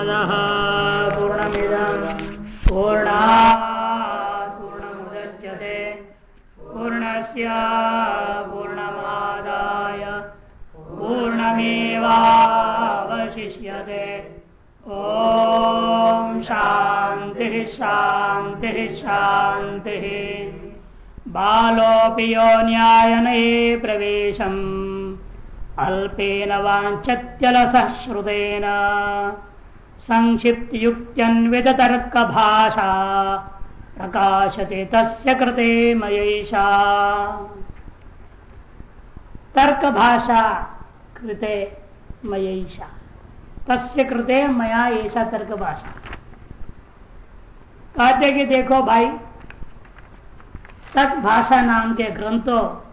पूर्णमद पूर्णमिदम पूर्णा पूर्णमुदच्यते। पूर्णस्य पूर्णमादाय पूर्णमेवावशिष्यते। ॐ शान्तिः शान्तिः शान्तिः। बालोऽपि यो न्यायनये प्रवेशम्। अल्पेन वाञ्छत्यलसः श्रुतेन। संक्षिप्तयुक्त्यन्विततर्कभाषा। प्रकाशते तस्य कृते मयैषा। तर्क भाषा कृते मयैषा। तस्य कृते मया ऐसा तर्क भाषा कहते कि देखो भाई, तत् भाषा नाम के ग्रंथों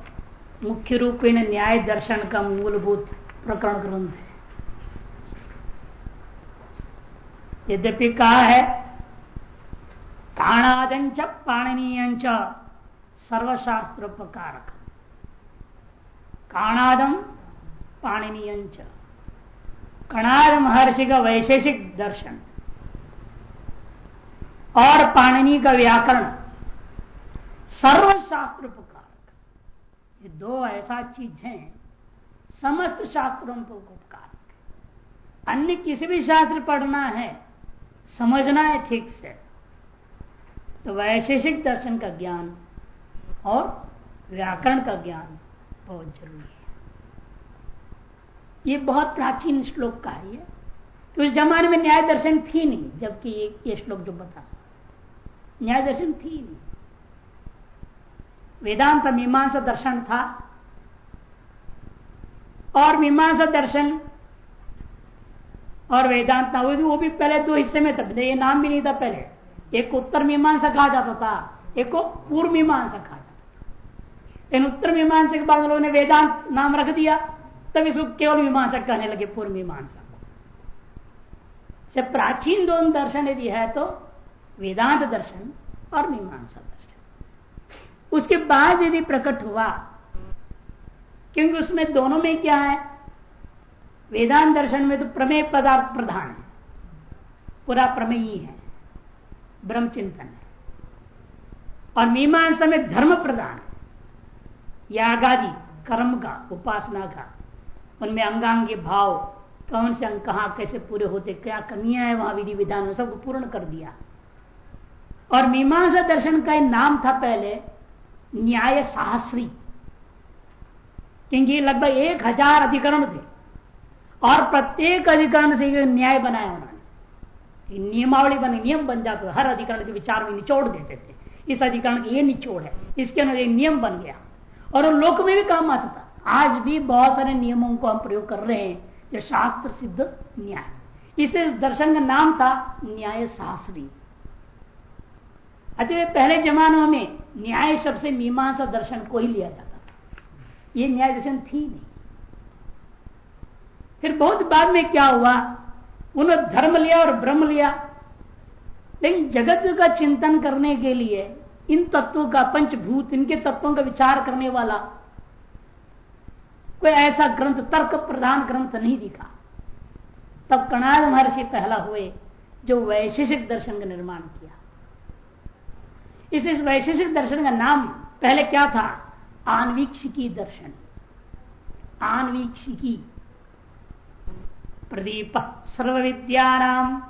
मुख्य रूप न्याय दर्शन का मूलभूत प्रकरण ग्रंथ है। यद्यपि कहा है काणादंच पाणनीय सर्वशास्त्रोपकारक। काणादम पाणनीय कणाद महर्षि का वैशेषिक दर्शन। और पाणनी का व्याकरण सर्वशास्त्र उपकारक ये दो ऐसा चीज़ है, समस्त शास्त्रों को उपकारक अन्य किसी भी शास्त्र पढ़ना है समझना है ठीक से। तो वैशेषिक दर्शन का ज्ञान और व्याकरण का ज्ञान बहुत ज़रूरी है। ये बहुत प्राचीन श्लोक का है तो उस जमाने में न्याय दर्शन थी नहीं जबकि ये, ये श्लोक जो बता न्याय दर्शन थी नहीं। वेदांत मीमांसा दर्शन था। और मीमांसा दर्शन और वेदांत वो भी, वो भी पहले दो हिस्से में था ये नाम भी नहीं था पहले। एक उत्तर मीमांसा कहा जाता था एक को पूर्व मीमांसा कहा जाता इन उत्तर मीमांसा के बाद लोगों ने वेदांत नाम रख दिया तब इसको केवल मीमांसा कहने लगे पूर्व मीमांसा। से प्राचीन दोनों दर्शन यदि है तो वेदांत दर्शन और मीमांसा दर्शन। उसके बाद यदि प्रकट हुआ क्योंकि उसमें दोनों में क्या है? वेदांत दर्शन में तो प्रमेय पदार्थ प्रधान है। पूरा प्रमेयी है ब्रह्म चिंतन है। और मीमांसा में धर्म प्रधान यागादि कर्म का उपासना का उनमें अंगांगी भाव, कौन से अंग कहा, कैसे पूरे होते, क्या कमियाँ है, वहाँ विधि विधान सबको पूर्ण कर दिया। और मीमांसा दर्शन का नाम था पहले, न्याय साहस्री। क्योंकि लगभग एक हज़ार अधिकरण थे। और प्रत्येक अधिकरण से न्याय बनाया उन्होंने। नियमावली बने, नियम बन जाते हर अधिकरण के विचार में निचोड़ देते थे। इस अधिकरण ये निचोड़ है। इसके अंदर नियम बन गया। और लोक में भी काम आता था। आज भी बहुत सारे नियमों को हम प्रयोग कर रहे हैं। जो शास्त्र सिद्ध न्याय। इस दर्शन का नाम था न्याय शास्त्री। अतः पहले जमानों में न्याय शब्द से मीमांसा दर्शन को ही लिया जाता था। ये न्याय दर्शन थी नहीं। फिर बहुत बाद में क्या हुआ? उन्होंने धर्म लिया और ब्रह्म लिया। लेकिन जगत का चिंतन करने के लिए इन तत्वों का पंचभूत इनके तत्वों का विचार करने वाला कोई ऐसा ग्रंथ तर्क प्रधान ग्रंथ नहीं दिखा। तब कणाद महर्षि पहला हुए जो वैशेषिक दर्शन का निर्माण किया। इस, इस वैशेषिक दर्शन का नाम पहले क्या था? आनवीक्षिकी दर्शन। आनवीक्षिकी। प्रदीप सर्व विद्यानाम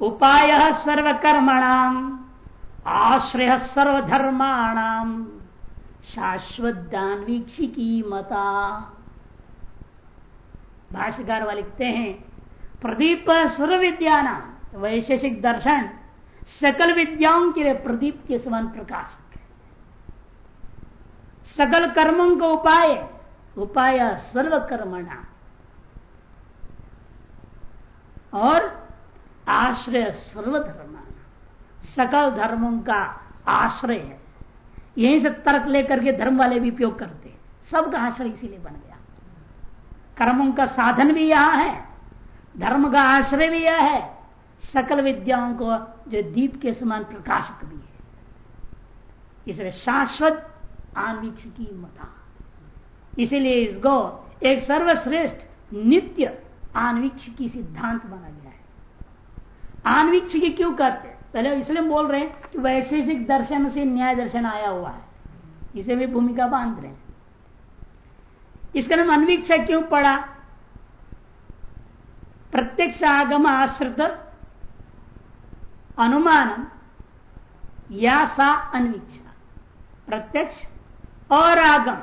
उपाय सर्वकर्मणाम। आश्रय सर्वधर्माणाम। शाश्वत दानवीक्षिकी मता। भाष्यकार लिखते हैं, प्रदीप सर्व विद्यानाम वैशेषिक दर्शन, सकल विद्याओं के लिए प्रदीप के समान प्रकाशक है। सकल कर्मों का उपाय उपाय सर्व कर्मणा और आश्रय सर्वधर्म। सकल धर्मों का आश्रय है। यहीं से तर्क लेकर के धर्म वाले भी उपयोग करते सबका आश्रय इसीलिए बन गया। कर्मों का साधन भी यह है। धर्म का आश्रय भी यह है। सकल विद्याओं को जो दीप के समान प्रकाशक भी है। इसलिए शाश्वत आन्वीक्षिकी मता। इसीलिए इसको एक सर्वश्रेष्ठ नित्य आन्वीक्षिकी सिद्धांत माना गया है। आन्वीक्षिकी क्यों कहते पहले इसलिए बोल रहे हैं कि वैशेषिक दर्शन से न्याय दर्शन आया हुआ है। इसे भी भूमिका बाँध रहे हैं। इसका नाम अन्वीक्षा क्यों पड़ा? प्रत्यक्ष आगम आश्रित अनुमान या सा अन्वीक्षा। प्रत्यक्ष और आगम,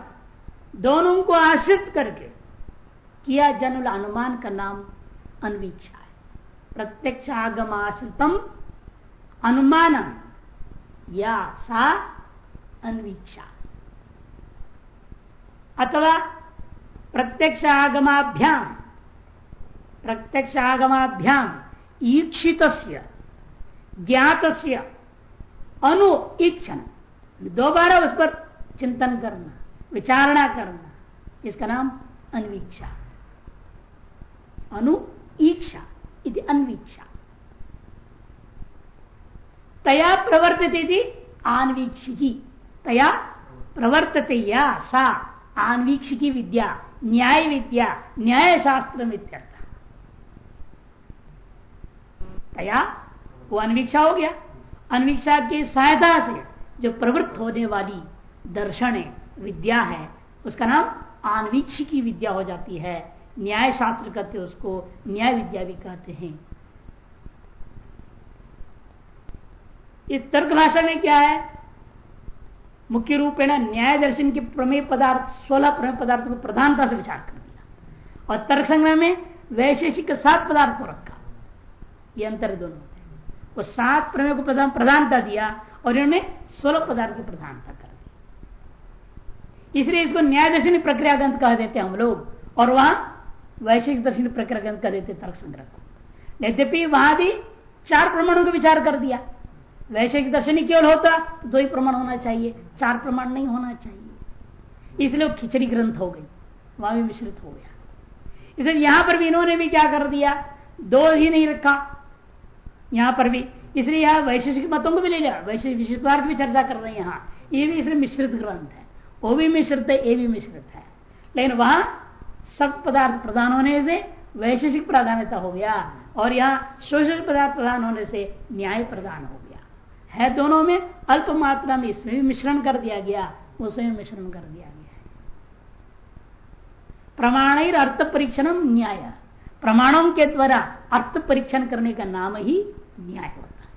दोनों को आश्रित करके किया जन्म अनुमान का नाम अन्वीक्षा है। प्रत्यक्ष आगम आश्रितम अनुमान या सा अन्वीक्षा। अथवा प्रत्यक्ष आगमाभ्याम प्रत्यक्ष आगमाभ्याम ईक्षित ज्ञात अनु ईक्षण दोबारा उस पर चिंतन करना, विचारणा करना। इसका नाम अन्वीक्षा। अनु ईक्षा इति अन्वीक्षा। तया प्रवर्तते आन्वीक्षिकी। तया प्रवर्तते या सा आन्वीक्षिकी विद्या, न्याय विद्या न्याय शास्त्र तया वो अन्वीक्षा हो गया। अन्वीक्षा की सहायता से जो प्रवृत्त होने वाली दर्शन विद्या है, उसका नाम आन्वीक्षिकी विद्या हो जाती है। न्याय शास्त्र कहते उसको न्याय विद्या भी कहते हैं। इस तर्क भाषा में क्या है? मुख्य रूप है ना न्याय दर्शन के प्रमेय पदार्थ, सोलह प्रमेय पदार्थ को प्रधानता से विचार कर दिया। और तर्क संग्रह में वैशेषिक सात पदार्थ को रखा। ये अंतर दोनों वो सात प्रमेय को प्रधान, प्रधानता दिया और इन्होंने सोलह पदार्थ की प्रधानता कर दी। इसलिए इसको न्याय दर्शन प्रक्रिया ग्रंथ कह देते हम लोग। और वहाँ वैश्विक दर्शन प्रक्रिया ग्रंथ कह देते तर्क संग्रह को। यद्यपि वहाँ भी चार प्रमाणों का विचार कर दिया। वैश्विक दर्शन केवल होता तो दो ही प्रमाण होना चाहिए। चार प्रमाण नहीं होना चाहिए। इसलिए वो खिचड़ी ग्रंथ हो गई, वहाँ भी मिश्रित हो गया। इसलिए यहाँ पर भी इन्होंने भी क्या कर दिया, दो ही नहीं रखा। यहाँ पर भी, इसलिए यहाँ वैशेषिक मतों को भी ले लिया वैश्विक विशिष्टार्थ भी चर्चा कर रहे हैं यहाँ। ये भी इसलिए मिश्रित ग्रंथ है। वो भी मिश्रित है, ये भी मिश्रित है। लेकिन वहाँ सब पदार्थ प्रदान होने से वैशेषिक प्राधान्यता हो गया और यहाँ शोषित पदार्थ प्रदान होने से न्याय प्रदान हो गया। है दोनों में अल्प मात्रा में इसमें भी मिश्रण कर दिया गया, उसमें मिश्रण कर दिया गया प्रमाण अर्थ परीक्षण न्याय। प्रमाणों के द्वारा अर्थ परीक्षण करने का नाम ही न्याय होता है।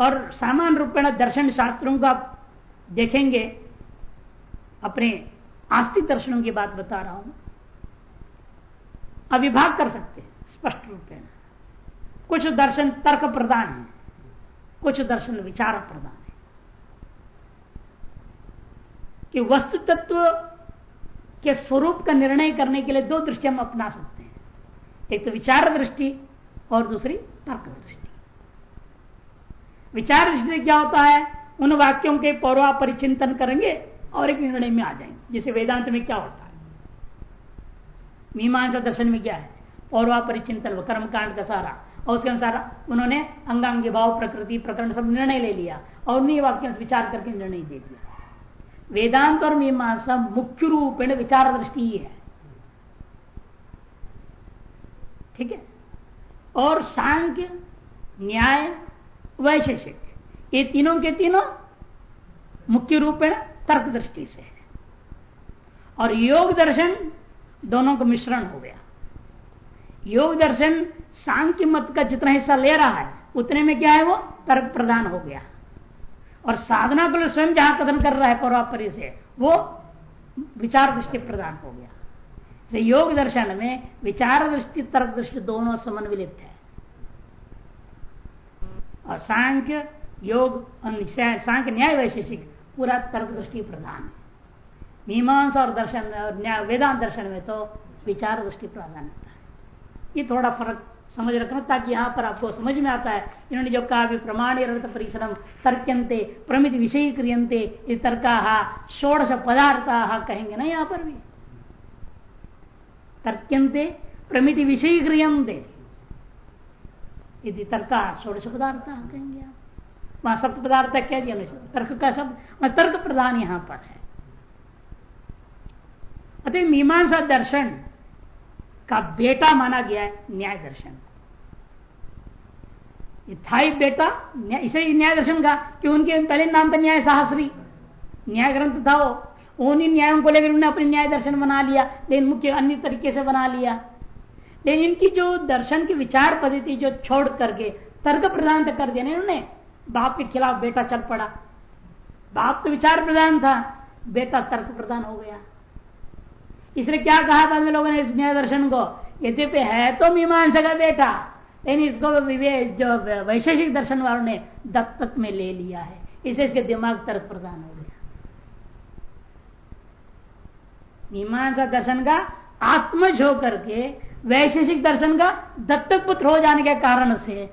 और सामान्य रूप में दर्शन शास्त्रों का देखेंगे। अपने आस्तिक दर्शनों की बात बता रहा हूँ। अविभाग कर सकते हैं, स्पष्ट रूप में कुछ दर्शन तर्क प्रदान है, कुछ दर्शन विचार प्रदान है। कि वस्तु तत्व के स्वरूप का निर्णय करने के लिए दो दृष्टि हम अपना सकते हैं। एक तो विचार दृष्टि और दूसरी तर्क दृष्टि। विचार दृष्टि क्या होता है? उन वाक्यों के पौरवा परिचिंतन करेंगे और एक निर्णय में आ जाएँगे, जैसे वेदांत में क्या होता है? मीमांसा दर्शन में क्या है? पौरवा परिचिंतन कर्म कांड का सारा और उसके अनुसार उन्होंने अंगांगी, भाव, प्रकृति, प्रकरण सब निर्णय ले लिया और उन्हीं वाक्यों से विचार करके निर्णय दे दिया। वेदांत और मीमांसा मुख्य रूप विचार दृष्टि ही है। ठीक है? और सांख्य, न्याय, वैशेषिक। ये तीनों के तीनों मुख्य रूप में तर्क दृष्टि से। और योग दर्शन दोनों का मिश्रण हो गया। योग दर्शन सांख्य मत का जितना हिस्सा ले रहा है, उतने में क्या है वो? तर्क प्रदान हो गया। और साधना को स्वयं जहाँ कथन कर रहा है पौरापरि से, वो विचार दृष्टि प्रदान हो गया। से योग दर्शन में विचार दृष्टि, तर्क दृष्टि दोनों समन्वित है। और सांख्य योग सांख्य न्याय वैशेषिक पूरा तर्क दृष्टि प्रधान है। मीमांसा और दर्शन और न्याय, वेदांत दर्शन में तो विचार दृष्टि प्रधान होता है। ये थोड़ा फ़र्क समझ रखना ताकि यहाँ पर आपको समझ में आता है। इन्होंने जो कहा प्रमाण अर्थ परीक्षण तर्क्यंते प्रमित विषय क्रियंते तर्का, षोड़श पदार्थ कहेंगे ना यहाँ पर भी। तर्क्यंते प्रमिति विषय क्रियंते यदि तर्का, षोड़श पदार्थ कहेंगे आप। वहाँ सप्त पदार्थ कह दिया तर्क का शब्द तर्क प्रधान यहाँ पर है। अतः मीमांसा दर्शन का बेटा माना गया है न्याय दर्शन था ही बेटा इसे न्याय दर्शन का कि उनके पहले नाम था न्याय सहस्री, न्याय ग्रंथ था वो। उन्हीं न्यायों को लेकर उन्होंने अपने न्याय दर्शन बना लिया, लेकिन मुख्य अन्य तरीके से बना लिया। लेकिन इनकी जो दर्शन की विचार पद्धति जो छोड़ करके तर्क प्रदान कर दिया इन्होंने बाप के खिलाफ बेटा चल पड़ा। बाप तो विचार प्रधान था, बेटा तर्क प्रधान हो गया। इसलिए क्या कहा था लोगों ने इस न्याय दर्शन को? यद्यपि है तो मीमांसा का बेटा। लेकिन इसको विवेक जो वैशेषिक दर्शन वालों ने दत्तक में ले लिया है। इसे इसके दिमाग तर्क प्रदान हो गया। मीमांसा दर्शन का आत्मज होकर के वैशेषिक दर्शन का दत्तक पुत्र हो जाने के कारण से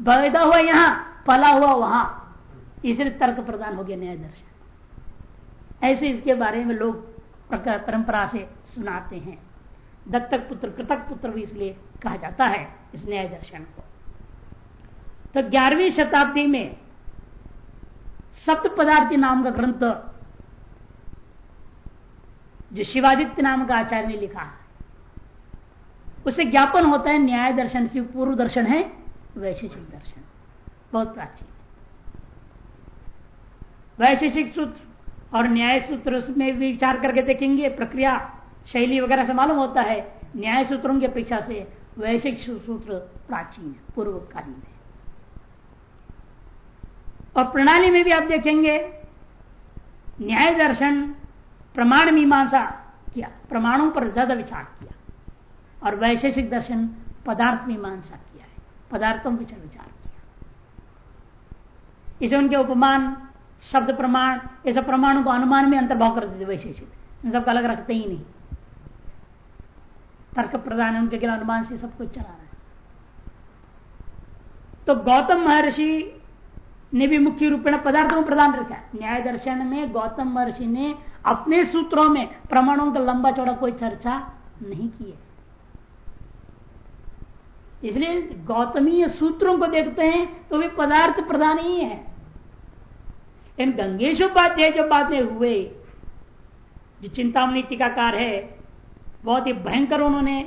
पैदा हुआ यहाँ। पला हुआ वहाँ इसलिए तर्क प्रदान हो गया न्याय दर्शन। ऐसे इसके बारे में लोग परंपरा से सुनाते हैं। दत्तक पुत्र, कृतक पुत्र भी इसलिए कहा जाता है इस न्याय दर्शन को। तो ग्यारहवीं शताब्दी में सप्त पदार्थी नाम का ग्रंथ, जो शिवादित्य नाम का आचार्य ने लिखा है, उसे ज्ञापन होता है न्याय दर्शन से पूर्व दर्शन है, वैशेषिक दर्शन। बहुत प्राचीन। वैशेषिक सूत्र और न्याय सूत्र में भी विचार करके देखेंगे, प्रक्रिया शैली वगैरह से मालूम होता है। न्याय सूत्रों की अपेक्षा से वैशिक सूत्र प्राचीन है पूर्वकालीन है। और प्रणाली में भी आप देखेंगे, न्याय दर्शन प्रमाण मीमांसा किया, प्रमाणों पर ज़्यादा विचार किया, और वैशेषिक दर्शन पदार्थ मीमांसा किया है। पदार्थों पर विचार किया। इसे उनके उपमान, शब्द प्रमाण, ऐसे प्रमाणों को अनुमान में अंतर्भाव कर देते वैशेषिक इन सबका अलग रखते ही नहीं। तर्क प्रदान है, उनके अनुमान से सब कुछ चला रहा है। तो गौतम महर्षि ने भी मुख्य रूप में पदार्थों में प्रदान रखा है। न्याय दर्शन में गौतम महर्षि ने अपने सूत्रों में प्रमाणों का लंबा चौड़ा कोई चर्चा नहीं की है। इसलिए गौतमीय सूत्रों को देखते हैं तो वे पदार्थ प्रधान ही है। इन गंगेश उपाध्याय जो बातें हुए, जो चिंतामणि टीकाकार है, बहुत ही भयंकर उन्होंने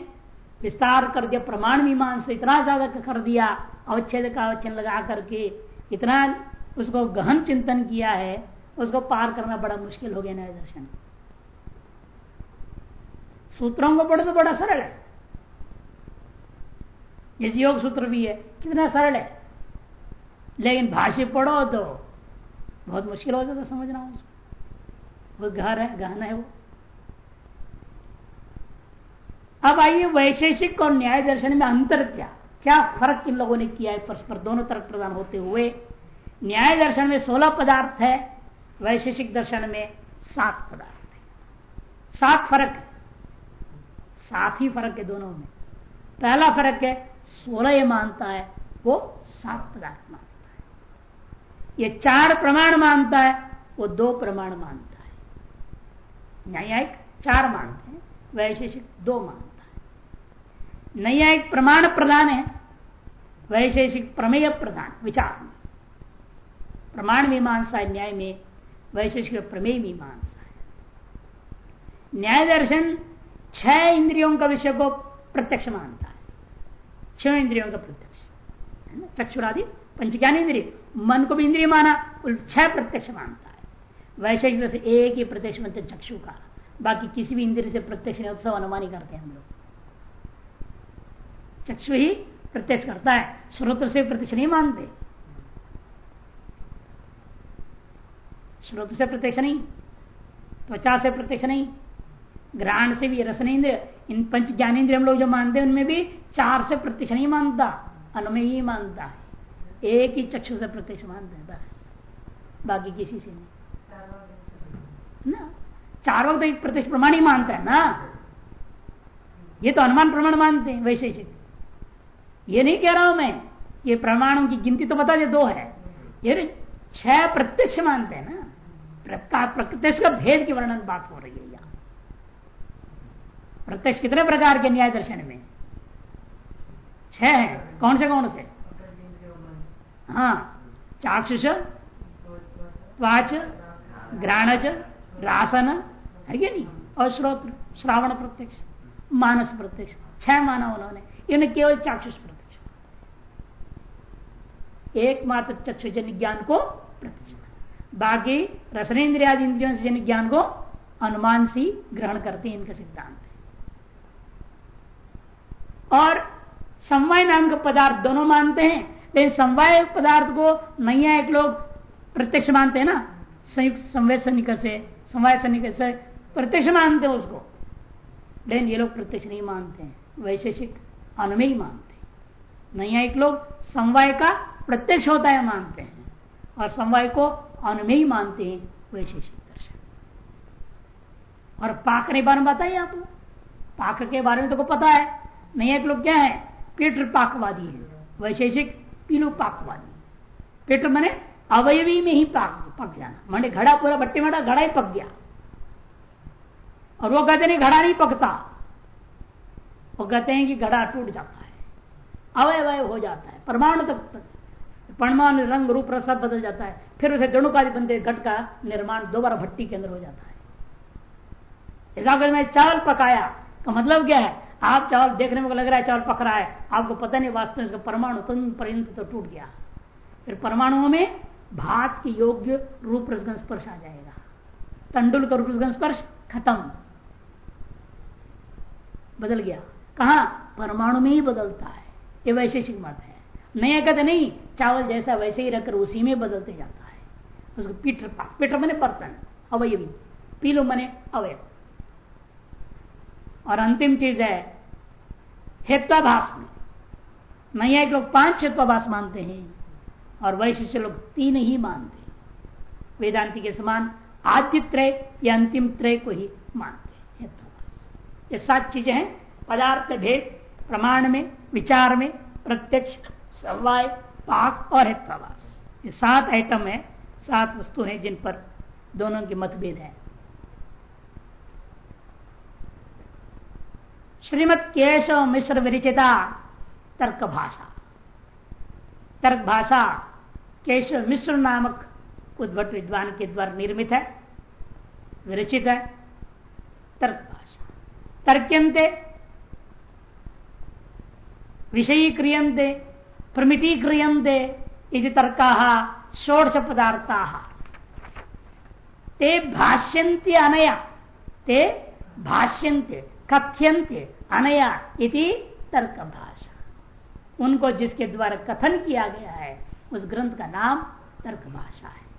विस्तार कर दिया, प्रमाण मीमांस इतना ज़्यादा कर दिया, अवच्छेद का अवच्छेद लगा करके, इतना उसको गहन चिंतन किया है, उसको पार करना बड़ा मुश्किल हो गया न्याय दर्शन सूत्रों को पढ़ो तो बड़ा सरल है। जैसे योग सूत्र भी है। कितना सरल है। लेकिन भाष्य पढ़ो तो बहुत मुश्किल हो जाता समझना उसको। वो गहर है, गहन है वो। अब आइए वैशेषिक और न्याय दर्शन में अंतर क्या? क्या फ़र्क इन लोगों ने किया है? परस्पर दोनों तरफ़ प्रदान होते हुए। न्याय दर्शन में सोलह पदार्थ है, वैशेषिक दर्शन में सात पदार्थ है। सात फ़र्क है। सात ही फ़र्क है दोनों में। पहला फ़र्क है सोलह मानता है, वो सात पदार्थ मानता है। ये चार प्रमाण मानता है, वो दो प्रमाण मानता है। न्यायिक चार मानते हैं, वैशेषिक दो मानता है। न्यायिक प्रमाण प्रधान है, वैशेषिक प्रमेय प्रधान, विचार। में प्रमाण मीमांसा न्याय में, वैशेषिक प्रमेय मीमांसा है। न्याय दर्शन छह इंद्रियों का विषय को प्रत्यक्ष मानता है। छह इंद्रियों का प्रत्यक्ष चक्षुरादि पंचज्ञान इंद्रिय मन को भी इंद्रिय माना छह प्रत्यक्ष मानता है। वैशेषिक से एक ही प्रत्यक्ष मानते चक्षु का। बाकी किसी भी इंद्रिय से प्रत्यक्ष नहीं सब अनुमान ही करते हैं हम लोग। चक्षु ही प्रत्यक्ष करता है, स्रोत्र से प्रत्यक्ष नहीं मानते। स्रोत से प्रत्यक्ष नहीं, त्वचा से प्रत्यक्ष नहीं, ग्रहण से भी रसन इंद्र इन पंच ज्ञानेन्द्र हम लोग जो मानते हैं, उनमें भी चार से प्रत्यक्ष नहीं मानता, अनुमय ही मानता है। एक ही चक्षु से प्रत्यक्ष मानते हैं, बस। बाकी किसी से नहीं। ना, चार वक्त एक प्रत्यक्ष प्रमाण ही मानता है ना। ये तो अनुमान प्रमाण मानते हैं, वैशेषिक। ये नहीं कह रहा हूँ मैं, ये प्रमाणों की गिनती तो बता दे, दो है। ये छह प्रत्यक्ष मानते हैं ना। प्रत्यक्ष का भेद की वर्णन बात हो रही है यहाँ। प्रत्यक्ष कितने प्रकार के न्याय दर्शन में? छह है। कौन से कौन से? हाँ। चाक्षुष, त्वाच, ग्राणज, रासन, है क्या नहीं? और श्रावण प्रत्यक्ष, मानस प्रत्यक्ष, छह माना उन्होंने। इन्हें केवल चाक्षुष प्रत्यक्ष। एकमात्र चक्षुजन्य ज्ञान को प्रत्यक्ष। बाकी रसनेन्द्रिया इंद्रियों से जन ज्ञान को अनुमान से ग्रहण करते हैं इनका सिद्धांत। और समवाय नाम का पदार्थ दोनों मानते हैं, लेकिन समवाय पदार्थ को नैया एक लोग प्रत्यक्ष मानते हैं ना? संयुक्त संवेद सन्निक से, समवाय सन्निक से प्रत्यक्ष मानते हैं उसको। लेकिन ये लोग प्रत्यक्ष नहीं मानते हैं, वैशेषिक अनुमेय मानते हैं। नैया एक लोग समवाय का प्रत्यक्ष होता है मानते हैं, और समवाय को अनुमेय मानते हैं, वैशेषिक दर्शन। और पाक के बारे में बताइए आप पाक के बारे में तो को पता है। नहीं एक लोग क्या है? पेटर पाकवादी है। वैशेषिक पीलू पाकवादी पेटर मैंने अवयवी में ही पाक पक जाना। मैंने घड़ा पूरा भट्टी में घड़ा ही पक गया। और वो कहते नहीं, घड़ा नहीं पकता। वो कहते हैं कि घड़ा टूट जाता है। अवय अवय हो जाता है। परमाणु तक परमाणु रंग, रूप, रस बदल जाता है। फिर उसे दणुकादि बनते घट का निर्माण दोबारा भट्टी के अंदर हो जाता है। ऐसा मैं चावल पकाया, का मतलब क्या है? आप चावल देखने में लग रहा है चावल पक रहा है। आपको पता नहीं, वास्तव में परमाणु पर्यंत तो टूट गया। फिर परमाणुओं में भात के योग्य रूप रसगन स्पर्श आ जाएगा। तंडुल का रूप रसगन स्पर्श खत्म। बदल गया। कहा? परमाणु में ही बदलता है। ये वैशेषिक मत है। नहीं कहते नहीं, चावल जैसा वैसे ही रखकर उसी में बदलते जाता है। उसको पीटर पीटर मने बर्तन। अवयवी। पीलो मने अवय और अंतिम चीज़ है हेत्वाभाष में। एक लोग पाँच हेत्वाभाष मानते हैं और वैशिष्य लोग तीन ही मानते हैं। वेदांति के समान आद्य त्रय या अंतिम त्रय को ही मानते हैं ये सात चीज़ें हैं, पदार्थ भेद, प्रमाण में, विचार में, प्रत्यक्ष, समवाय, पाक और हेत्वाभाष ये सात आइटम है, सात वस्तु हैं जिन पर दोनों के मतभेद है। श्रीमद केशव मिश्र विरचिता तर्क भाषा तर्क भाषा केशव मिश्र नामक उद्भट विद्वान के द्वारा निर्मित है, विरचित है तर्क भाषा तर्क्यंते विषयी क्रियंते प्रमिति क्रियंते यदि तर्का, षोडश पदार्थ। ते भाष्यंते अनया, ते भाष्यंते कथ्यंते अनया इति तर्क भाषा उनको जिसके द्वारा कथन किया गया है, उस ग्रंथ का नाम तर्क भाषा है।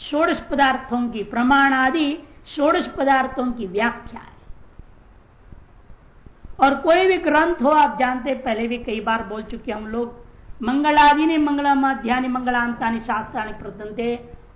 षोड़श पदार्थों की प्रमाण आदि षोड़श पदार्थों की व्याख्या है। और कोई भी ग्रंथ हो, आप जानते पहले भी कई बार बोल चुके हम लोग, मंगलादि ने मंगलाध्यानि मंगलांतानि, शास्त्राणी प्रदंते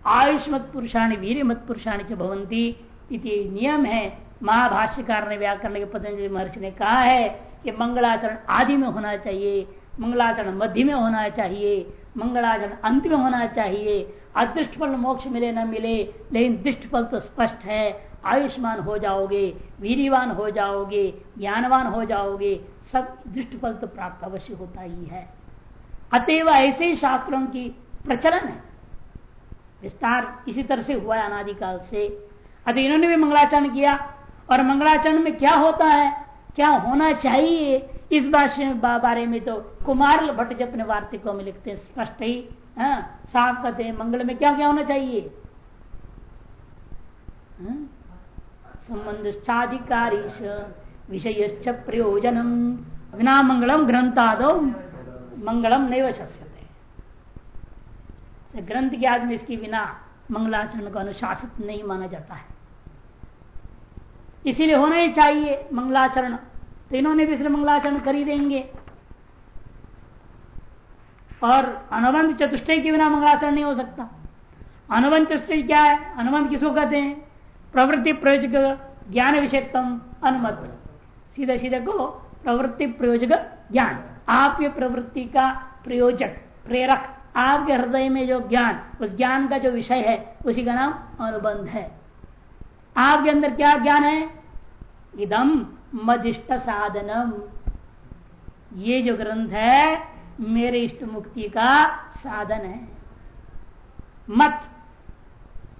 आयुष्मत पुरुषाणी वीर मत पुरुषाणी च भवंती नियम है महाभाष्यकार ने व्याकरण के पतंजलि महर्षि ने कहा है कि मंगलाचरण आदि में होना चाहिए, मंगलाचरण मध्य में होना चाहिए, मंगलाचरण अंत में होना चाहिए। अदृष्ट फल मोक्ष मिले न मिले, लेकिन दृष्ट फल तो स्पष्ट है। आयुष्मान हो जाओगे वीरवान हो जाओगे, ज्ञानवान हो जाओगे, सब दृष्ट फल तो प्राप्त अवश्य होता ही है। अतएव ऐसे ही शास्त्रों की प्रचलन है। विस्तार इसी तरह से हुआ है अनादिकाल से। अतः इन्होंने भी मंगलाचरण किया और मंगलाचरण में क्या होता है? क्या होना चाहिए? इस बारे में तो कुमार भट्ट जब अपने वार्तिकों में लिखते हैं स्पष्ट ही हाँ, साफ़ कहते हैं मंगल में क्या क्या होना चाहिए? हाँ? संबंध चाधिकारी विषय प्रयोजनम। अग्ना मंगलम ग्रंथादो मंगलम नहीं शस्यते। ग्रंथ के आदमी इसके बिना मंगलाचरण को अनुशासित नहीं माना जाता है। इसीलिए होना ही चाहिए मंगलाचरण। तो इन्होंने भी इसलिए मंगलाचरण खरीदेंगे और अनुबंध चतुष्टय के बिना मंगलाचरण नहीं हो सकता। अनुबंध चतुष्टय क्या है? अनुबंध किसको कहते हैं? प्रवृत्ति प्रयोजक ज्ञान विषयत्म अनुमत। सीधे सीधे को प्रवृत्ति प्रयोजक ज्ञान। आपके प्रवृत्ति का प्रयोजक, प्रेरक, आपके हृदय में जो ज्ञान, उस ज्ञान का जो विषय है, उसी का नाम अनुबंध है। आपके अंदर क्या ज्ञान है? इदम मदिष्ट साधनम। ये जो ग्रंथ है, मेरे इष्ट मुक्ति का साधन है। मत।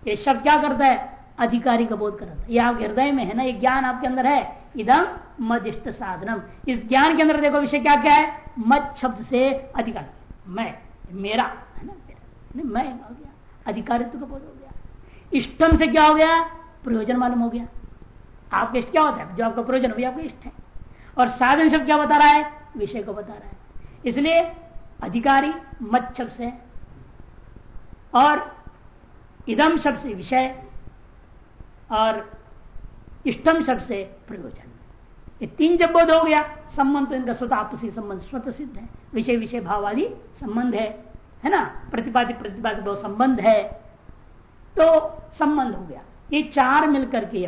ये शब्द क्या करता है? अधिकारी का बोध करता है। ये आपके हृदय में है ना, ये ज्ञान आपके अंदर है? इदम मदिष्ट साधनम। इस ज्ञान के अंदर देखो विषय क्या क्या है? मत शब्द से अधिकार। मैं, मेरा, है ना? मैं हो गया अधिकारित्व का बोध हो गया। इष्टम से क्या हो गया? प्रयोजन मालूम हो गया। आपका इष्ट क्या होता है? जो आपका प्रयोजन हो गया, आपका इष्ट है। और साधन शब्द क्या बता रहा है? विषय को बता रहा है। इसलिए अधिकारी मत शब्द से और इदम शब्द से विषय और इष्टम शब्द से प्रयोजन। ये तीन जब बोध हो गया, संबंध तो इनका स्वतः आपसी संबंध, स्वतः सिद्ध है। विषय विषय भाव भाववादी संबंध है। है ना? प्रतिपादी प्रतिपादी भाव संबंध है। तो संबंध हो गया। ये चार मिलकर के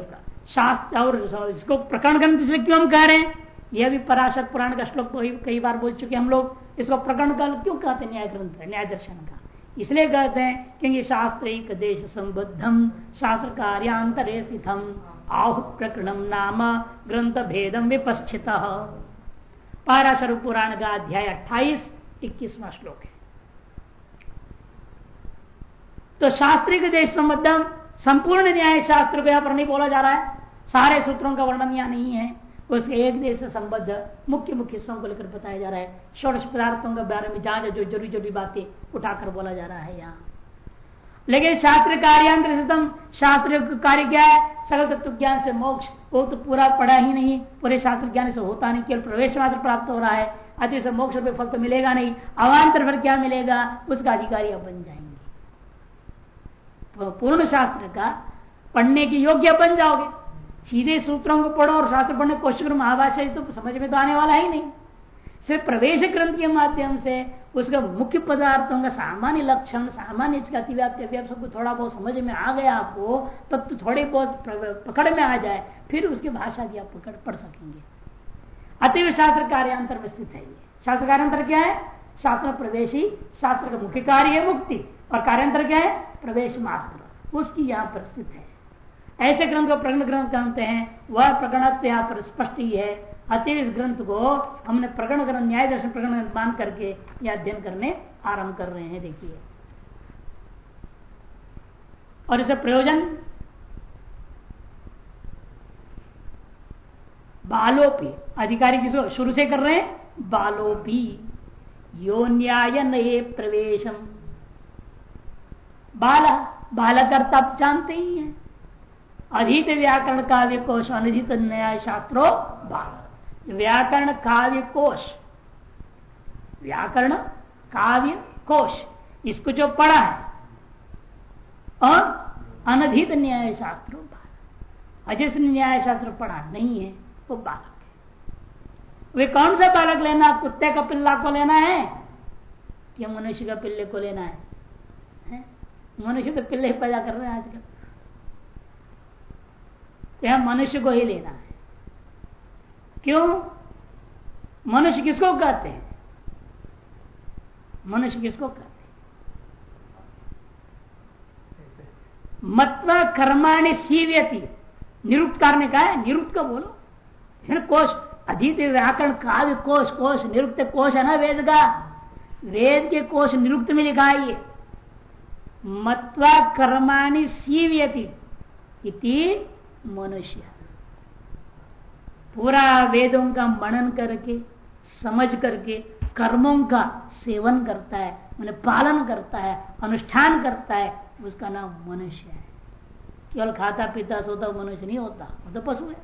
शास्त्र और इसको प्रकरण ग्रंथ क्यों हम कह रहे हैं? यह भी पराशर पुराण का श्लोक कई बार बोल चुके हम लोग। इसको प्रकरण का क्यों कहते हैं? न्याय ग्रंथ न्याय दर्शन का। इसलिए कहते हैं क्योंकि शास्त्र एक देश संबद्धम शास्त्र कार्यांतरे स्थितम। आहु, प्रकरणम नाम ग्रंथ भेदम विपस्थित पाराशर पुराण का अध्याय अट्ठाईस, इक्कीसवा श्लोक है। तो शास्त्रीय देश संबद्धम संपूर्ण न्याय शास्त्र को यहाँ पर नहीं बोला जा रहा है। सारे सूत्रों का वर्णन यहाँ नहीं है। उसके एक देश से संबद्ध मुख्य मुख्य हिस्सों को लेकर बताया जा रहा है। षोड़श पदार्थों के बारे में जहाँ जो ज़रूरी ज़रूरी बातें उठाकर बोला जा रहा है यहाँ। लेकिन शास्त्र कार्यांतम शास्त्र कार्य क्या है? सकल तत्व ज्ञान से मोक्ष, वो तो पूरा पढ़ा ही नहीं। पूरे शास्त्र ज्ञान से होता नहीं, केवल प्रवेश मात्र प्राप्त हो रहा है। अति से मोक्ष रुपये फल तो मिलेगा नहीं। अवान्तर पर क्या मिलेगा? उसका अधिकारी आप बन जाएँगे। तो पूर्ण शास्त्र का पढ़ने की योग्य बन जाओगे। सीधे सूत्रों को पढ़ो और शास्त्र पढ़ने कोशिश करो महाभाषा तो समझ में तो आने वाला ही नहीं। सिर्फ़ प्रवेश ग्रंथ के माध्यम से उसका मुख्य पदार्थों का सामान्य लक्षण, सामान्य सबको थोड़ा बहुत समझ में आ गया आपको, तब तो थोड़े बहुत पकड़ में आ जाए, फिर उसकी भाषा की आप पकड़, पढ़ सकेंगे। अतिव शास्त्र कार्यांतर में स्थित है ये। शास्त्र कार्यांतर क्या है? शास्त्र प्रवेशी, शास्त्र का मुख्य कार्य है मुक्ति। और कार्यांतर क्या है? प्रवेश मात्र, उसकी यहाँ स्थित है। ऐसे ग्रंथ को प्रकरण ग्रंथ कहते हैं, वह प्रकरण यहाँ पर स्पष्ट ही है। अतएव इस ग्रंथ को हमने प्रकरण ग्रंथ, न्याय दर्शन प्रकरण मान करके यह अध्ययन करने आरंभ कर रहे हैं, देखिए। और इसे प्रयोजन? बालोपी। अधिकारी किसको शुरू से कर रहे हैं? बालोपी। यो न्याय नए प्रवेशम। बाला बालक आप जानते ही हैं। अधित व्याकरण काव्य कोश अनधित न्याय शास्त्रो बाल। व्याकरण काव्य कोश। व्याकरण काव्य कोश। इसको जो पढ़ा है और अनधित न्याय शास्त्र अजिस न्याय शास्त्र पढ़ा नहीं है, वो बालक है। वे कौन सा बालक लेना? कुत्ते का पिल्ला को लेना है? या मनुष्य का पिल्ले को लेना है? मनुष्य तो पिल्ले ही पैदा कर रहे हैं आजकल। यह मनुष्य को ही लेना है। क्यों? मनुष्य किसको कहते हैं? मनुष्य किसको कहते हैं? मत्वा कर्माणी सीव्यति। निरुक्त करने का है? निरुक्त का बोलो। कोश, अधीत व्याकरण काव्य कोश कोश, निरुक्त कोश है ना वेद का। वेद के कोश निरुक्त में लिखा है ये। मत्वा कर्माणी सीव्यति इति मनुष्य। पूरा वेदों का मनन करके, समझ करके, कर्मों का सेवन करता है मैंने पालन करता है, अनुष्ठान करता है, उसका नाम मनुष्य है। केवल खाता, पीता, सोता मनुष्य नहीं होता, वो तो पशु है।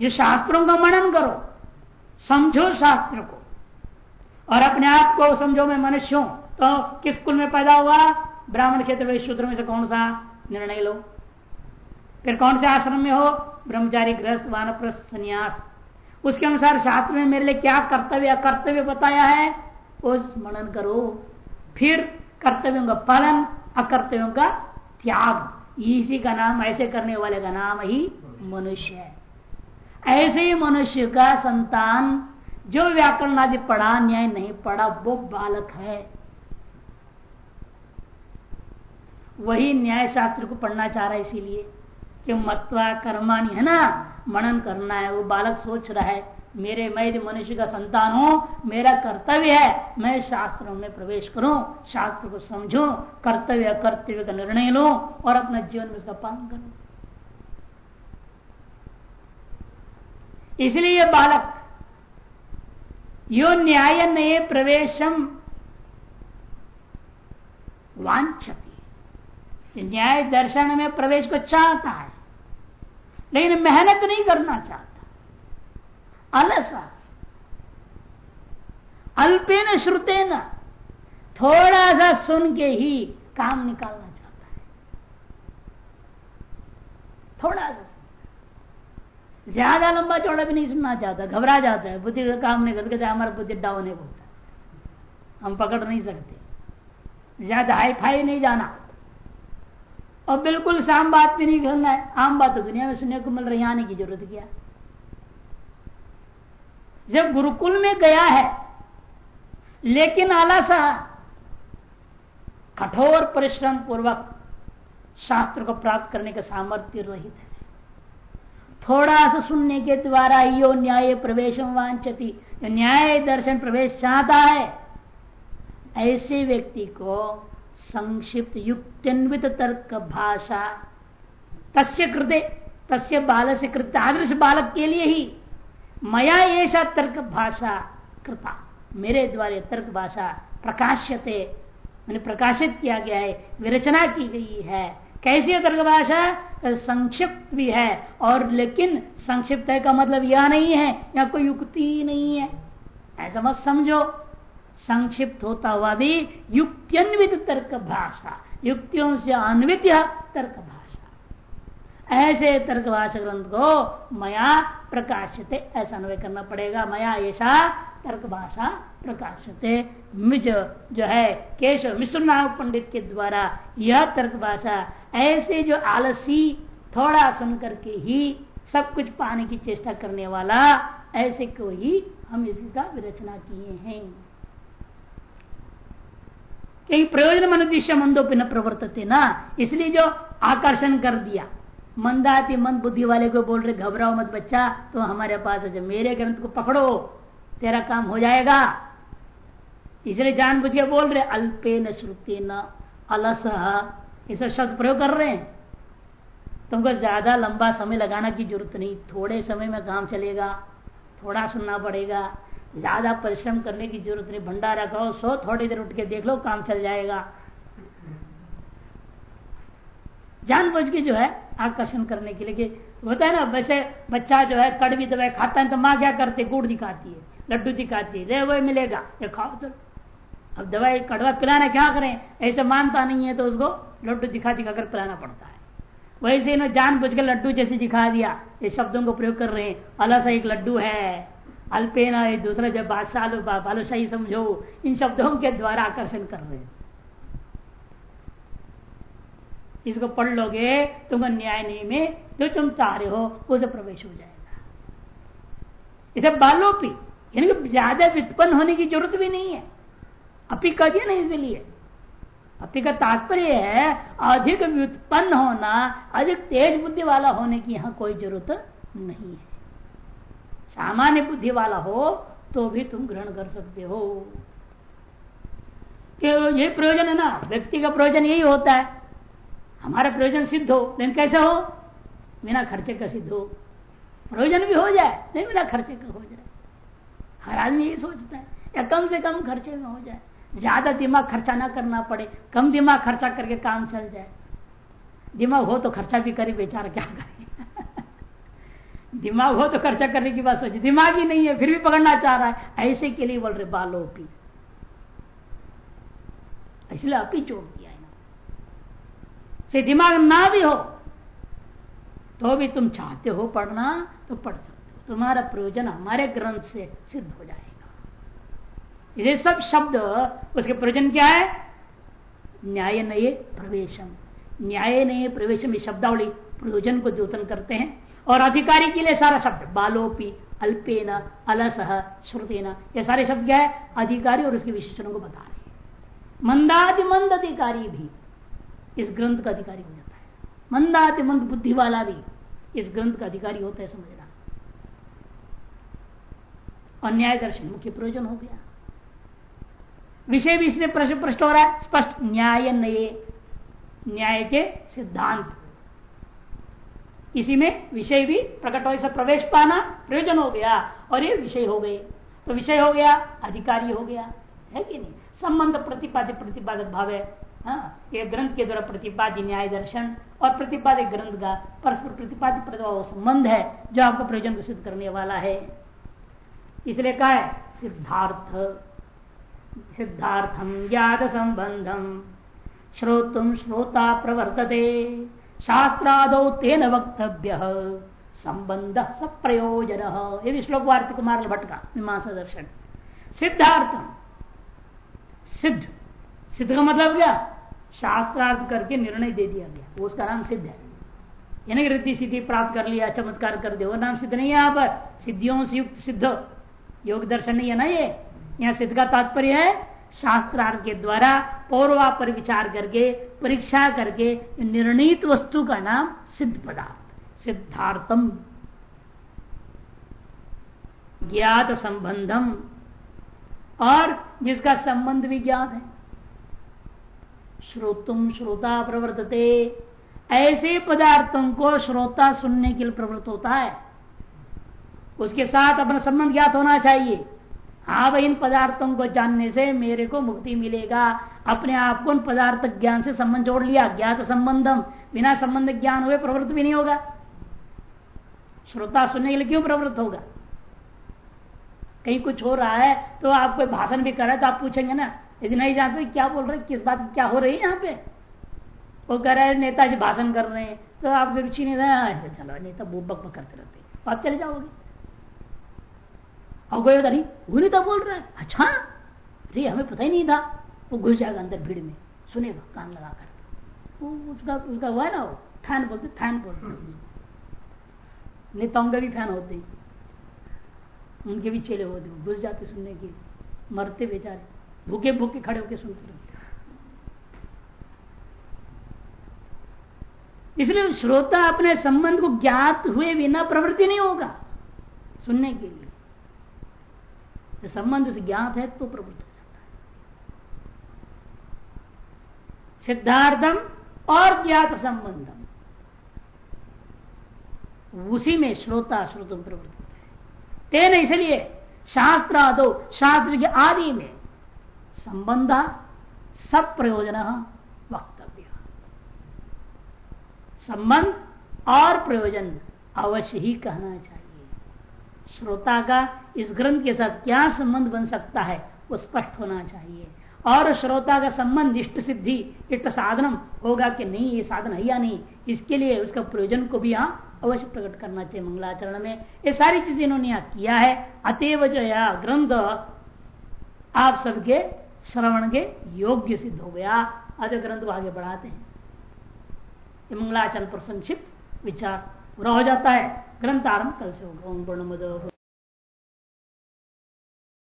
जो शास्त्रों का मनन करो, समझो शास्त्र को, और अपने आप को समझो मैं मनुष्य तो किस कुल में पैदा हुआ? ब्राह्मण क्षेत्र में, शूद्र में से कौन सा निर्णय लो? फिर कौन से आश्रम में हो? ब्रह्मचारी ग्रस्त वानप्रस्थ, संन्यास। उसके अनुसार शास्त्र में मेरे लिए क्या कर्तव्य कर्तव्य बताया है? उस मनन करो। फिर कर्तव्यों का पालन, अकर्तव्यों का त्याग। इसी का नाम, ऐसे करने वाले का नाम ही मनुष्य है। ऐसे ही मनुष्य का संतान, जो व्याकरण आदि पढ़ा, न्याय नहीं पढ़ा, वो बालक है। वही न्याय शास्त्र को पढ़ना चाह रहा है इसीलिए कि मत्वा कर्माणी, है ना? मनन करना है। वो बालक सोच रहा है, मेरे, मैं यदि मनुष्य का संतान हूँ, मेरा कर्तव्य है, मैं शास्त्रों में प्रवेश करूँ, शास्त्र को समझूं, कर्तव्य कर्तव्य का निर्णय लूँ और अपना जीवन में उसका पालन करूँ। इसलिए बालक, यो न्याय नए प्रवेशम वांछती न्याय दर्शन में प्रवेश को चाहता है, लेकिन मेहनत नहीं करना चाहता। अलसा अल्पेन श्रुतेन, थोड़ा सा सुन के ही काम निकालना चाहता है। थोड़ा सा। ज़्यादा लंबा चौड़ा भी नहीं सुनना चाहता, घबरा जाता है। बुद्धि काम नहीं करते हमारा बुद्धि डाउन है बोलता हम पकड़ नहीं सकते। ज़्यादा हाई फाई नहीं जाना। और बिल्कुल शाम बात भी नहीं करना है। आम बात तो दुनिया में सुनने को मिल रही आने की ज़रूरत क्या जब गुरुकुल में गया है, लेकिन आलासा कठोर परिश्रम पूर्वक शास्त्र को प्राप्त करने का सामर्थ्य रहित है। थोड़ा सा सुनने के द्वारा यो न्याय प्रवेश वांचती न्याय दर्शन प्रवेश चाहता है, ऐसे व्यक्ति को संक्षिप्त युक्तिन्वित तर्क भाषा तस्य कृते, तस्य बाल से कृत आदर्श बालक के लिए ही मया ऐसा तर्क भाषा कृता। मेरे द्वारा तर्क भाषा प्रकाश्यते, मैंने प्रकाशित किया गया है, विरचना की गई है। कैसी है तर्क भाषा संक्षिप्त भी है, और लेकिन संक्षिप्त का मतलब यह नहीं है या कोई युक्ति नहीं है। ऐसा मत समझो। संक्षिप्त होता हुआ भी युक्त्यन्वित तर्क भाषा युक्तियों से अन्वित तर्क भाषा ऐसे तर्क भाषा ग्रंथ को मया प्रकाशित ऐसा अन्वय करना पड़ेगा। मया ऐसा तर्क भाषा प्रकाशित मिज जो है, केशव मिश्र नाम पंडित के द्वारा यह तर्क भाषा ऐसे जो आलसी, थोड़ा सुन करके ही सब कुछ पाने की चेष्टा करने वाला, ऐसे को ही हम इसका विरचना किए हैं। क्योंकि प्रयोजन अनुदिश्य मंदोपि न प्रवर्तते ना। इसलिए जो आकर्षण कर दिया। मंदाति मंद बुद्धि वाले को बोल रहे, घबराओ मत बच्चा तो हमारे पास है मेरे ग्रंथ को पकड़ो, तेरा काम हो जाएगा। इसलिए जानबूझ के बोल रहे अल्पे न श्रुति न अलस। ये शब्द प्रयोग कर रहे हैं। तुमको ज़्यादा लंबा समय लगाना की ज़रूरत नहीं। थोड़े समय में काम चलेगा, थोड़ा सुनना पड़ेगा। ज़्यादा परिश्रम करने की ज़रूरत नहीं, भंडारा करो, सो थोड़ी देर उठ के देख लो, काम चल जाएगा। जानबूझ के जो है, आकर्षण करने के लिए होता है ना, वैसे बच्चा जो है, कड़वी दवाई खाता है तो माँ क्या करती है? गुड़ दिखाती है, लड्डू दिखाती है वही मिलेगा, ये खाओ तो। अब दवाई कड़वा पिलाना क्या करें? ऐसे मानता नहीं है तो उसको लड्डू दिखा दिखा कर पिलाना पड़ता है। वैसे इन्होंने जान बुझ के लड्डू जैसे दिखा दिया, ये शब्दों को प्रयोग कर रहे हैं, अलग सा एक लड्डू है। अल्पेना ये दूसरा जब बादशाह बालूशाही समझो, इन शब्दों के द्वारा आकर्षण कर रहे हैं। इसको पढ़ लोगे तुम न्याय नहीं में जो तुम चाह रहे हो, उसे प्रवेश हो जाएगा। इसे बालोपी, यानी ज़्यादा व्युत्पन्न होने की ज़रूरत भी नहीं है। अपी कह दिया ना इसलिए। अपी का तात्पर्य है, अधिक व्युत्पन्न होना, अधिक तेज बुद्धि वाला होने की यहाँ कोई ज़रूरत नहीं है। सामान्य बुद्धि वाला हो तो भी तुम ग्रहण कर सकते हो। ये प्रयोजन है ना? व्यक्ति का प्रयोजन यही होता है। हमारा प्रयोजन सिद्ध हो, लेकिन कैसे हो? बिना खर्चे का सिद्ध हो। प्रयोजन भी हो जाए नहीं बिना खर्चे का हो जाए। हर आदमी यही सोचता है, या कम से कम खर्चे में हो जाए। ज़्यादा दिमाग खर्चा ना करना पड़े, कम दिमाग खर्चा करके काम चल जाए। दिमाग हो तो खर्चा भी करे, बेचारा क्या करे? दिमाग हो तो खर्चा करने की बात सोचे दिमाग ही नहीं है, फिर भी पकड़ना चाह रहा है। ऐसे के लिए बोल रहे, बालो भी इसलिए ही जोड़ दिया है से दिमाग ना भी हो तो भी तुम चाहते हो पढ़ना तो पढ़ सकते हो। तुम्हारा प्रयोजन हमारे ग्रंथ से सिद्ध हो जाएगा। ये सब शब्द, उसके प्रयोजन क्या है? न्याय नये प्रवेशम। न्याय नये प्रवेशम, ये शब्दावली प्रयोजन को द्योतन करते हैं। और अधिकारी के लिए सारा शब्द, बालोपी, अल्पेन, अलसह, श्रुतेन, ये सारे शब्द क्या है? अधिकारी और उसके विशेषणों को बता रहे मंदादि मंद अधिकारी भी इस ग्रंथ का अधिकारी हो जाता है। मंदादि मंद बुद्धि वाला भी इस ग्रंथ का अधिकारी होता है, समझना। और न्याय दर्शन मुख्य प्रयोजन हो गया। विषय भी इसलिए प्रश्न पृष्ठ हो रहा है, स्पष्ट न्याय नए न्याय के सिद्धांत। इसी में विषय भी प्रकट हो प्रवेश पाना प्रयोजन हो गया और ये विषय हो गए। तो विषय हो गया अधिकारी हो गया है कि नहीं? संबंध प्रतिपाद्य प्रतिपादक भाव है। हाँ, ये ग्रंथ के द्वारा प्रतिपाद्य न्याय दर्शन और प्रतिपादित ग्रंथ का परस्पर प्रतिपादित संबंध है जो आपको प्रयोजन सिद्ध करने वाला है। इसलिए कहा है सिद्धार्थ सिद्धार्थम ज्ञात संबंधम श्रोतुम श्रोता प्रवर्तते। शास्त्रादौ तेन वक्तव्य। संबंध सप्रयोजन। ये भी श्लोक वार्ति कुमार भट्ट का, मीमांसा दर्शन। सिद्धार्थम। सिद्ध। सिद्ध का मतलब क्या? शास्त्रार्थ करके निर्णय दे दिया गया। उसका नाम सिद्ध है। यानी रीति सिद्धि प्राप्त कर लिया, चमत्कार कर दिया। वो नाम सिद्ध नहीं है यहाँ पर। सिद्धियों से युक्त सिद्ध। योग दर्शन नहीं है ना ये? यहाँ सिद्ध का तात्पर्य है शास्त्रार्थ के द्वारा पौरवा पर विचार करके, परीक्षा करके निर्णित वस्तु का नाम सिद्ध पदार्थ, सिद्धार्थम। ज्ञात संबंधम। और जिसका संबंध भी ज्ञात है। श्रोतुम श्रोता प्रवर्तते। ऐसे पदार्थों को श्रोता सुनने के लिए प्रवृत्त होता है। उसके साथ अपना संबंध ज्ञात होना चाहिए। हाँ भाई, इन पदार्थों को जानने से मेरे को मुक्ति मिलेगा। अपने आप को उन पदार्थ ज्ञान से संबंध जोड़ लिया। ज्ञात संबंधम। बिना संबंध ज्ञान हुए प्रवृत्त भी नहीं होगा। श्रोता सुनने के लिए क्यों प्रवृत्त होगा? कहीं कुछ हो रहा है तो आप कोई भाषण भी कर रहे तो आप पूछेंगे ना, यदि नहीं जानते क्या बोल रहे किस बात क्या हो रही है यहाँ पे? वो कह रहे हैं, नेताजी भाषण कर रहे हैं। तो आपकी रुचि नहीं रहा चलो नेता बक करते रहते आप चले जाओगे। और कोई नहीं? वो नहीं तो बोल रहा है। अच्छा अरे हमें पता ही नहीं था। वो घुस जाएगा अंदर भीड़ में। सुनेगा, कान लगा कर वो उसका उसका हुआ ना वो? फ़ैन बोलते फ़ैन बोलते नेताओं का भी फ़ैन होते उनके भी चेले होते घुस जाते सुनने के मरते बेचारे। भूखे भूखे खड़े होके सुनते रहते इसलिए श्रोता अपने संबंध को ज्ञात हुए बिना प्रवृत्ति नहीं होगा। सुनने के लिए। संबंध से ज्ञात है तो प्रवृत्त हो जाता है। सिद्धार्थम और ज्ञात संबंधम। उसी में श्रोता श्रोतम प्रवृत्त होता है। तेन इसलिए शास्त्र आदो शास्त्र के आदि में संबंध सब प्रयोजन वक्तव्य। संबंध और प्रयोजन अवश्य ही कहना चाहिए। श्रोता का इस ग्रंथ के साथ क्या संबंध बन सकता है, वो स्पष्ट होना चाहिए। और श्रोता का संबंध, इष्ट सिद्धि, इष्ट साधनम होगा कि नहीं, ये साधन है या नहीं, इसके लिए उसका प्रयोजन को भी यहाँ अवश्य प्रकट करना चाहिए मंगलाचरण में। ये सारी चीज़ें इन्होंने यहाँ किया है। अतएव जो यह ग्रंथ आप सबके श्रवण के योग्य सिद्ध हो गया। अतः ग्रंथ आगे बढ़ाते हैं। मंगलाचरण पर संक्षिप्त विचार। पूरा हो जाता है। ग्रंथ आरंभ कल से होगा। ओम पूर्ण